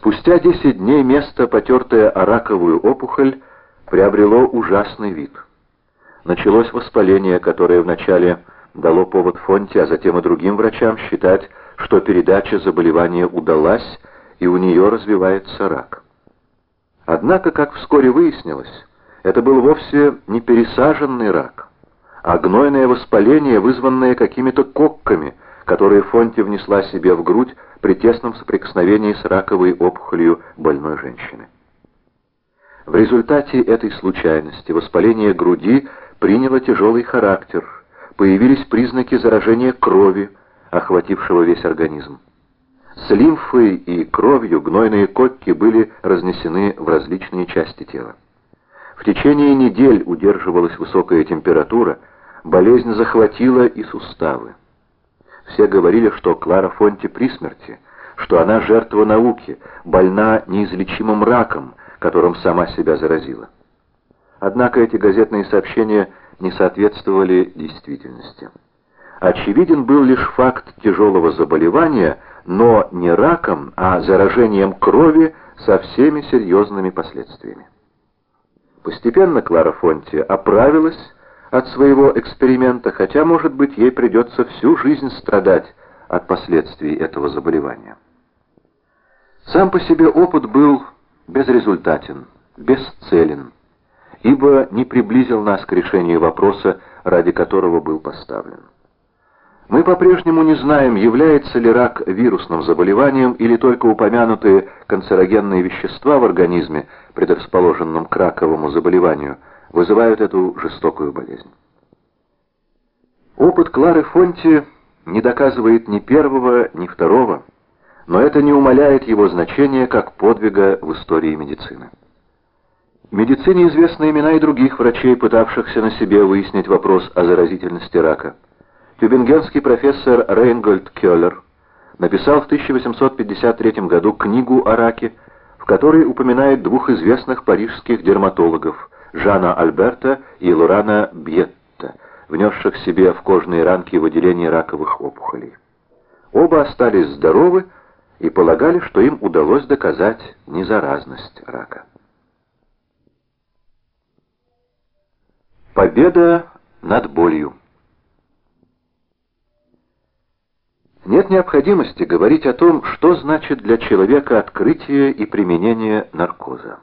Спустя 10 дней место, потертое о раковую опухоль, приобрело ужасный вид. Началось воспаление, которое вначале дало повод Фонте, а затем и другим врачам считать, что передача заболевания удалась, и у нее развивается рак. Однако, как вскоре выяснилось, это был вовсе не пересаженный рак, а гнойное воспаление, вызванное какими-то кокками, которые Фонти внесла себе в грудь при тесном соприкосновении с раковой опухолью больной женщины. В результате этой случайности воспаление груди приняло тяжелый характер, появились признаки заражения крови, охватившего весь организм. С лимфой и кровью гнойные кокки были разнесены в различные части тела. В течение недель удерживалась высокая температура, болезнь захватила и суставы. Все говорили, что Клара Фонти при смерти, что она жертва науки, больна неизлечимым раком, которым сама себя заразила. Однако эти газетные сообщения не соответствовали действительности. Очевиден был лишь факт тяжелого заболевания, но не раком, а заражением крови со всеми серьезными последствиями. Постепенно Клара Фонти оправилась, от своего эксперимента, хотя, может быть, ей придется всю жизнь страдать от последствий этого заболевания. Сам по себе опыт был безрезультатен, бесцелен, ибо не приблизил нас к решению вопроса, ради которого был поставлен. Мы по-прежнему не знаем, является ли рак вирусным заболеванием или только упомянутые канцерогенные вещества в организме, предрасположенном к раковому заболеванию – вызывают эту жестокую болезнь. Опыт Клары Фонти не доказывает ни первого, ни второго, но это не умаляет его значения как подвига в истории медицины. Медицине известны имена и других врачей, пытавшихся на себе выяснить вопрос о заразительности рака. Тюбингенский профессор Рейнгольд Кёллер написал в 1853 году книгу о раке, в которой упоминает двух известных парижских дерматологов Жана Альберта и Лурана Бьетта, внесших себе в кожные ранки выделение раковых опухолей. Оба остались здоровы и полагали, что им удалось доказать незаразность рака. Победа над болью Нет необходимости говорить о том, что значит для человека открытие и применение наркоза.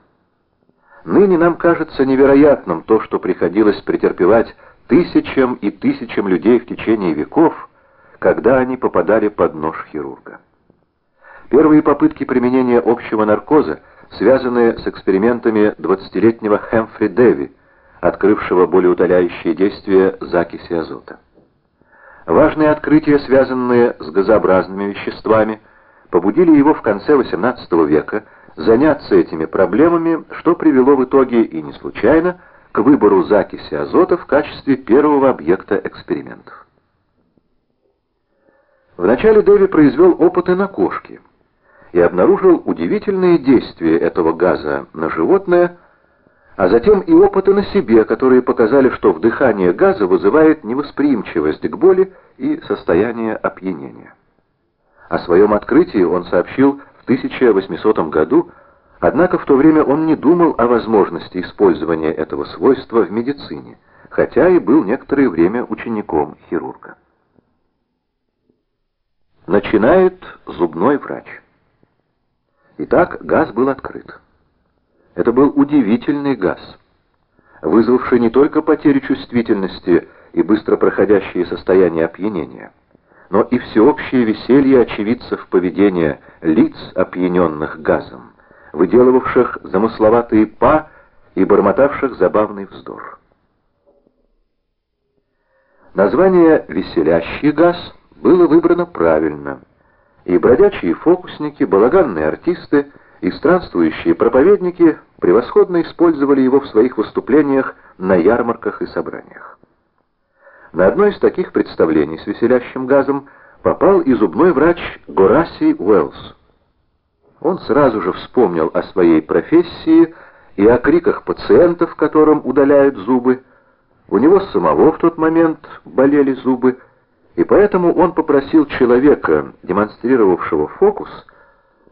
Ныне нам кажется невероятным то, что приходилось претерпевать тысячам и тысячам людей в течение веков, когда они попадали под нож хирурга. Первые попытки применения общего наркоза связаны с экспериментами 20-летнего Хэмфри Дэви, открывшего болеутоляющие действия закиси азота. Важные открытия, связанные с газообразными веществами, побудили его в конце XVIII века заняться этими проблемами, что привело в итоге, и не случайно, к выбору закиси азота в качестве первого объекта экспериментов. Вначале Дэви произвел опыты на кошке и обнаружил удивительные действия этого газа на животное, а затем и опыты на себе, которые показали, что вдыхание газа вызывает невосприимчивость к боли и состояние опьянения. О своем открытии он сообщил 1800 году, однако в то время он не думал о возможности использования этого свойства в медицине, хотя и был некоторое время учеником хирурга. Начинает зубной врач. Итак, газ был открыт. Это был удивительный газ, вызвавший не только потерю чувствительности и быстро проходящее состояние опьянения, но и всеобщее веселье очевидцев поведения лиц, опьяненных газом, выделывавших замысловатые па и бормотавших забавный вздор. Название «веселящий газ» было выбрано правильно, и бродячие фокусники, балаганные артисты и странствующие проповедники превосходно использовали его в своих выступлениях на ярмарках и собраниях. На одно из таких представлений с веселящим газом попал и зубной врач Горасий Уэллс. Он сразу же вспомнил о своей профессии и о криках пациентов, которым удаляют зубы. У него самого в тот момент болели зубы, и поэтому он попросил человека, демонстрировавшего фокус,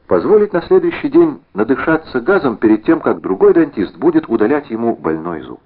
позволить на следующий день надышаться газом перед тем, как другой дантист будет удалять ему больной зуб.